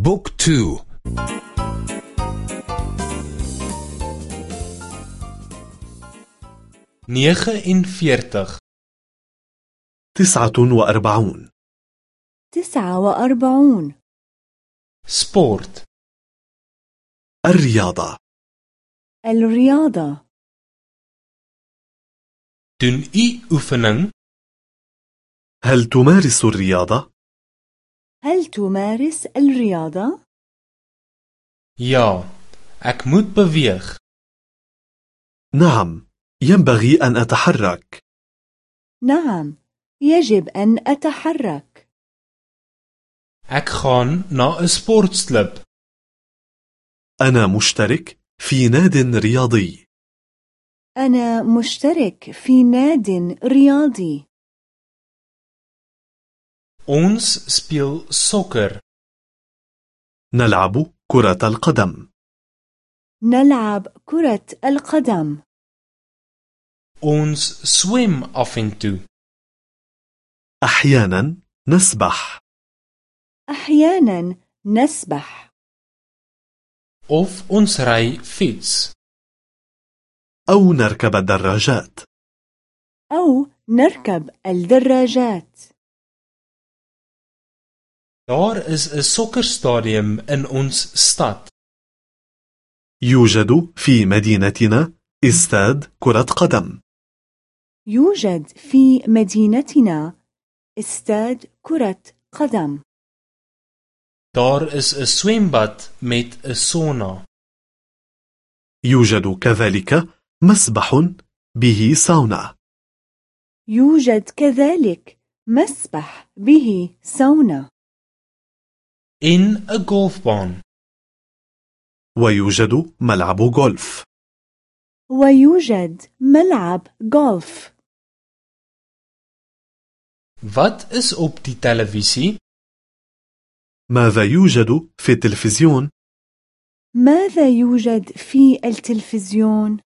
Book two. Nege en veertig تسعة وأربعون. تسعة وأربعون. Sport. الرياضة. الرياضة. Doen u oefening? هل تمارس الرياضة؟ هل تمارس الرياضة؟ Ja, ek moet beweeg. نعم ينبغي أن أتحرك نعم يجب أن أتحرك Ek gaan na 'n sportklub. أنا مشترك في ناد رياضي أنا مشترك في ناد رياضي Ons speel sokker. نلعب كرة القدم نلعب كرة القدم Ons swem af en toe. أحيانا نسبح أحيانا نسبح Of ons ry fiets. أو نركب الدراجات أو نركب الدراجات Daar is 'n sokkerstadium in ons stad. يوجد في مدينتنا استاد كرة قدم يوجد في مدينتنا استاد كرة قدم Daar is 'n swembad met 'n sauna. يوجد كذلك مسبح به ساونا يوجد كذلك مسبح به سونا en 'n golfbaan. ويوجد ملعب غولف ويوجد ملعب غولف Wat is op die televisie? ماذا يوجد في التلفزيون؟ ماذا يوجد في التلفزيون؟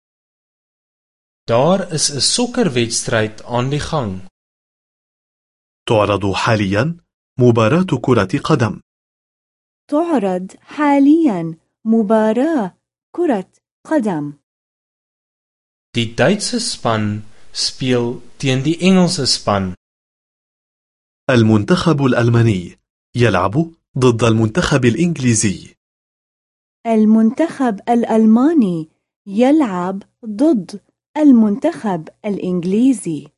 Daar is 'n sokkerwedstryd aan die gang. تعرض حاليا مباراة كرة قدم تعرض حاليا مباراة كرة قدم Die Duitse span speel teen die Engelse span. المنتخب الألماني يلعب ضد المنتخب الإنجليزي المنتخب الألماني يلعب ضد المنتخب الإنجليزي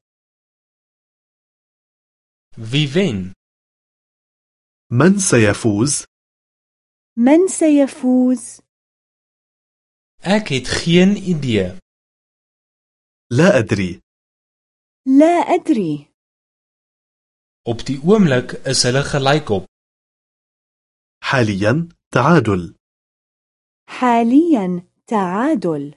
Wie wen? من سيفوز؟ من سيفوز؟ Ek het geen idee nie لا أدري. لا أدري. Op die oomblik is dit gelykop حاليا تعادل. حاليا تعادل.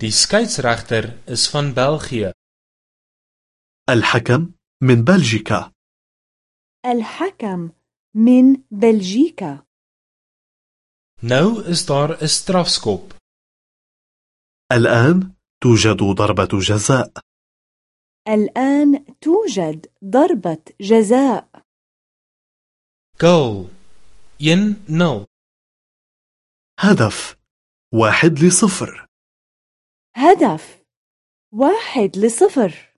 Die skeidsregter is van België الحكم من بلجيكا. الحكم من بلجيكا. Nou is daar 'n strafskop. الآن توجد ضربة جزاء. الآن توجد ضربة جزاء. Goal. 1-0. هدف. واحد لصفر. هدف. واحد لصفر.